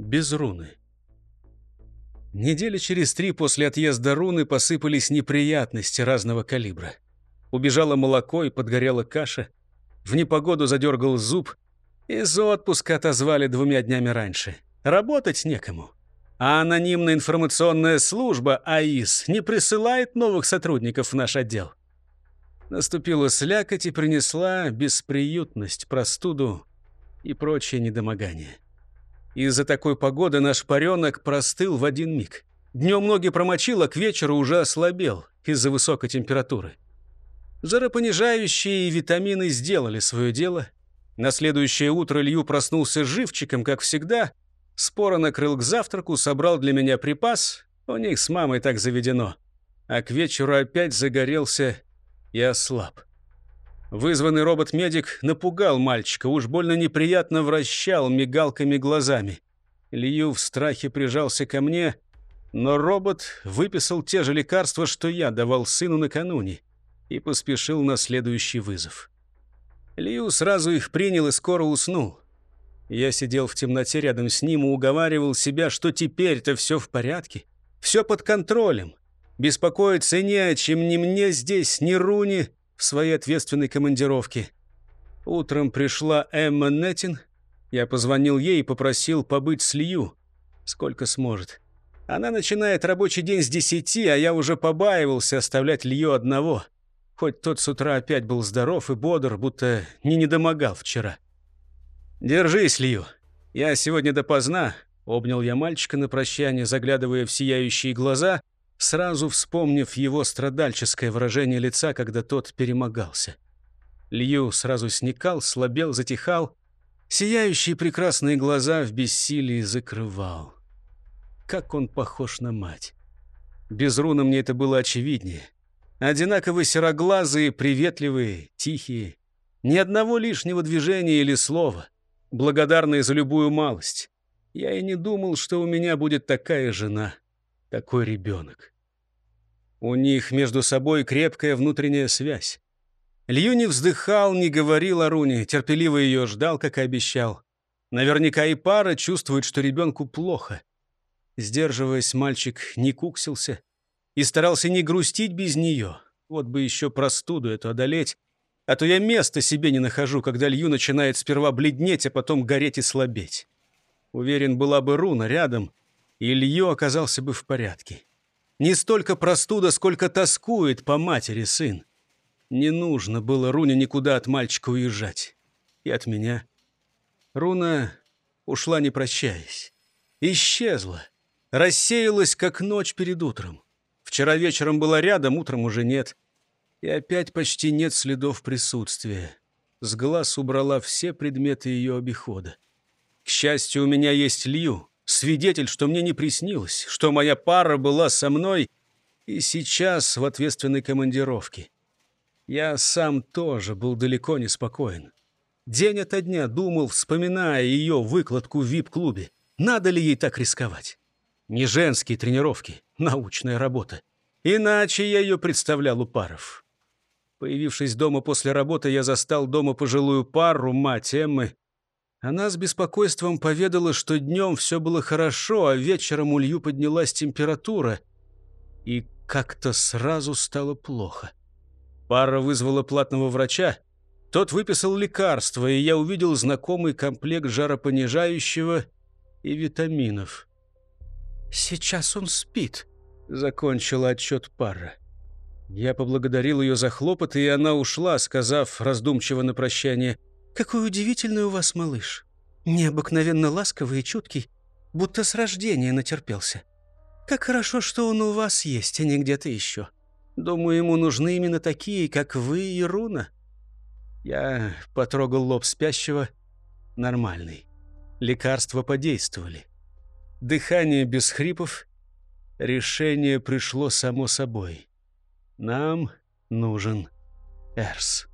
без руны. Недели через три после отъезда руны посыпались неприятности разного калибра. Убежало молоко и подгорела каша. В непогоду задергал зуб. Из отпуска отозвали двумя днями раньше. Работать некому. А анонимная информационная служба АИС не присылает новых сотрудников в наш отдел. Наступила слякоть и принесла бесприютность, простуду и прочее недомогание. Из-за такой погоды наш паренок простыл в один миг. Днем ноги промочил, а к вечеру уже ослабел из-за высокой температуры. Жаропонижающие витамины сделали свое дело. На следующее утро Лью проснулся живчиком, как всегда. Споро накрыл к завтраку, собрал для меня припас. У них с мамой так заведено. А к вечеру опять загорелся и ослаб. Вызванный робот-медик напугал мальчика, уж больно неприятно вращал мигалками глазами. Лью в страхе прижался ко мне, но робот выписал те же лекарства, что я давал сыну накануне, и поспешил на следующий вызов. Лью сразу их принял и скоро уснул. Я сидел в темноте рядом с ним и уговаривал себя, что теперь-то все в порядке, все под контролем. Беспокоиться не о чем ни мне здесь, ни Руни, в своей ответственной командировке. Утром пришла Эмма Неттин. Я позвонил ей и попросил побыть с Лью, сколько сможет. Она начинает рабочий день с десяти, а я уже побаивался оставлять Лью одного. Хоть тот с утра опять был здоров и бодр, будто не недомогал вчера. «Держись, Лью. Я сегодня допоздна», — обнял я мальчика на прощание, заглядывая в сияющие глаза сразу вспомнив его страдальческое выражение лица, когда тот перемогался. Лью сразу сникал, слабел, затихал. Сияющие прекрасные глаза в бессилии закрывал. Как он похож на мать. Без руна мне это было очевиднее. Одинаково сероглазые, приветливые, тихие. Ни одного лишнего движения или слова. Благодарные за любую малость. Я и не думал, что у меня будет такая жена такой ребенок. У них между собой крепкая внутренняя связь. Лью не вздыхал, не говорил о Руне, терпеливо ее ждал, как и обещал. Наверняка и пара чувствует, что ребенку плохо. Сдерживаясь, мальчик не куксился и старался не грустить без нее. Вот бы еще простуду эту одолеть. А то я места себе не нахожу, когда Лью начинает сперва бледнеть, а потом гореть и слабеть. Уверен, была бы Руна рядом, Илью оказался бы в порядке. Не столько простуда, сколько тоскует по матери сын. Не нужно было Руне никуда от мальчика уезжать. И от меня. Руна ушла, не прощаясь. Исчезла. Рассеялась, как ночь перед утром. Вчера вечером была рядом, утром уже нет. И опять почти нет следов присутствия. С глаз убрала все предметы ее обихода. К счастью, у меня есть Лью свидетель, что мне не приснилось, что моя пара была со мной и сейчас в ответственной командировке. Я сам тоже был далеко не спокоен. День ото дня думал, вспоминая ее выкладку в вип-клубе. Надо ли ей так рисковать? Не женские тренировки, научная работа. Иначе я ее представлял у паров. Появившись дома после работы, я застал дома пожилую пару, мать Эммы она с беспокойством поведала, что днем все было хорошо, а вечером у Лью поднялась температура. И как-то сразу стало плохо. Пара вызвала платного врача. Тот выписал лекарства, и я увидел знакомый комплект жаропонижающего и витаминов. «Сейчас он спит», — закончила отчет пара. Я поблагодарил ее за хлопоты, и она ушла, сказав раздумчиво на прощание — какой удивительный у вас малыш. Необыкновенно ласковый и чуткий, будто с рождения натерпелся. Как хорошо, что он у вас есть, а не где-то еще. Думаю, ему нужны именно такие, как вы и Руна». Я потрогал лоб спящего. Нормальный. Лекарства подействовали. Дыхание без хрипов. Решение пришло само собой. Нам нужен Эрс.